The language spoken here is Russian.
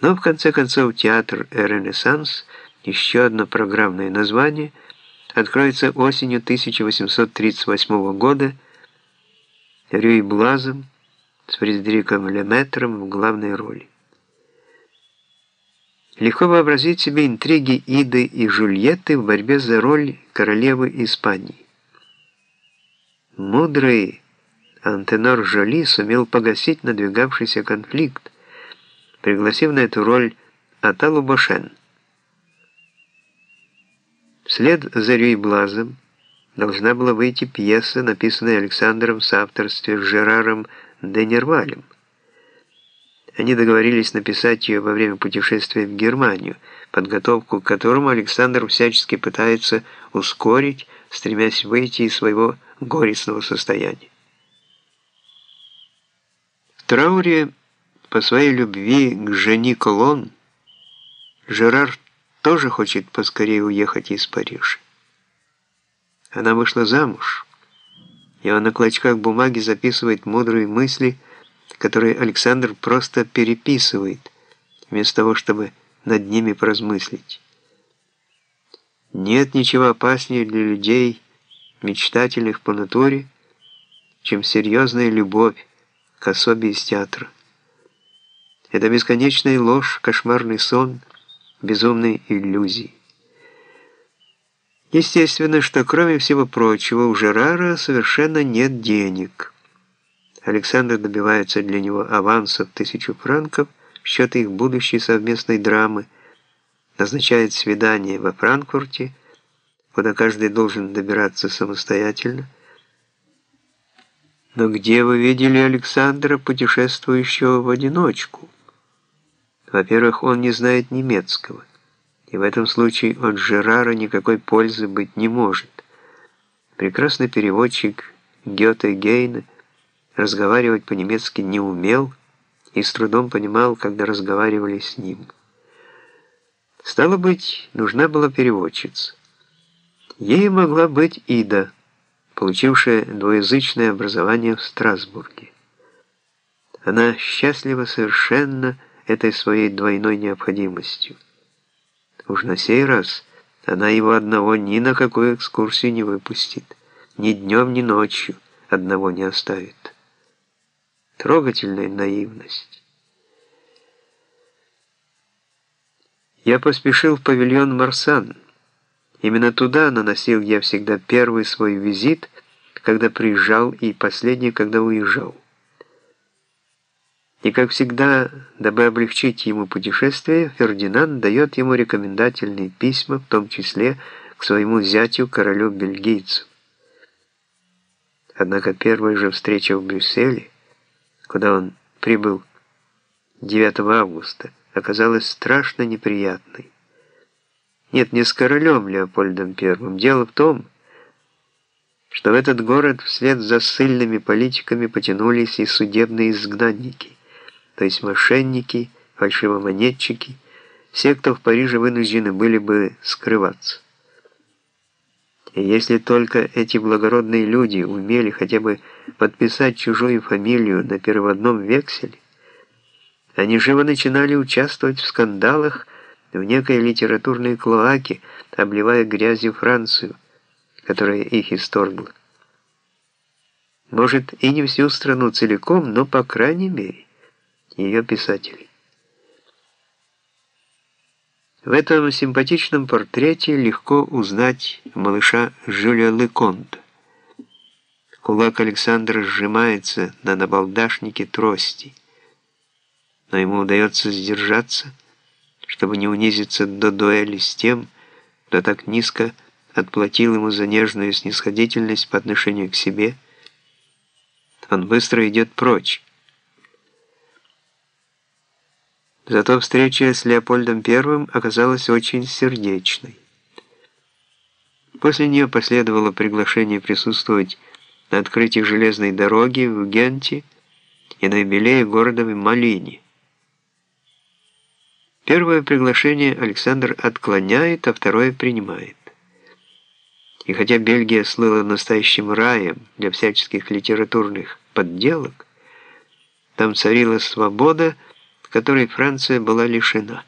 Но в конце концов театр «Ренессанс» еще одно программное название откроется осенью 1838 года Рюй Блазом с Фредериком Леметром в главной роли. Легко вообразить себе интриги Иды и Жульетты в борьбе за роль королевы Испании. Мудрый Антенор Жоли сумел погасить надвигавшийся конфликт, пригласив на эту роль Аталу Бошен. Вслед за Рюй Блазом должна была выйти пьеса, написанная Александром в соавторстве Жераром Денервалем. Они договорились написать ее во время путешествия в Германию, подготовку к которому Александр всячески пытается ускорить, стремясь выйти из своего горестного состояния. В трауре по своей любви к Жени Колон Жерар тоже хочет поскорее уехать из Парижа. Она вышла замуж, и он на клочках бумаги записывает мудрые мысли, которые Александр просто переписывает, вместо того, чтобы над ними поразмыслить. Нет ничего опаснее для людей, мечтательных по натуре, чем серьезная любовь к особе из театра. Это бесконечная ложь, кошмарный сон, безумные иллюзии. Естественно, что кроме всего прочего у Жерара совершенно нет денег – Александр добивается для него аванса в тысячу франков в счет их будущей совместной драмы, назначает свидание во Франкфурте, куда каждый должен добираться самостоятельно. Но где вы видели Александра, путешествующего в одиночку? Во-первых, он не знает немецкого, и в этом случае от Жерара никакой пользы быть не может. Прекрасный переводчик Гёте Гейне – разговаривать по-немецки не умел и с трудом понимал, когда разговаривали с ним. Стало быть, нужна была переводчица. Ей могла быть Ида, получившая двуязычное образование в Страсбурге. Она счастлива совершенно этой своей двойной необходимостью. Уж на сей раз она его одного ни на какую экскурсию не выпустит, ни днем, ни ночью одного не оставит. Трогательная наивность. Я поспешил в павильон Марсан. Именно туда наносил я всегда первый свой визит, когда приезжал, и последний, когда уезжал. И, как всегда, дабы облегчить ему путешествие, Фердинанд дает ему рекомендательные письма, в том числе к своему зятю, королю-бельгийцу. Однако первая же встреча в Брюсселе куда он прибыл 9 августа, оказалась страшно неприятной. Нет, не с королем Леопольдом I. Дело в том, что в этот город вслед за ссыльными политиками потянулись и судебные изгнанники, то есть мошенники, фальшивомонетчики, все, кто в Париже вынуждены были бы скрываться. И если только эти благородные люди умели хотя бы подписать чужую фамилию на переводном векселе, они живо начинали участвовать в скандалах в некой литературной клоаке, обливая грязью Францию, которая их исторгла. Может, и не всю страну целиком, но, по крайней мере, ее писателей. В этом симпатичном портрете легко узнать малыша Жюля Леконта. Кулак Александра сжимается на набалдашнике трости, но ему удается сдержаться, чтобы не унизиться до дуэли с тем, кто так низко отплатил ему за нежную снисходительность по отношению к себе. Он быстро идет прочь, Зато встреча с Леопольдом I оказалась очень сердечной. После нее последовало приглашение присутствовать на открытии железной дороги в Генте и на юбилее города в Малине. Первое приглашение Александр отклоняет, а второе принимает. И хотя Бельгия слыла настоящим раем для всяческих литературных подделок, там царила свобода, которой Франция была лишена.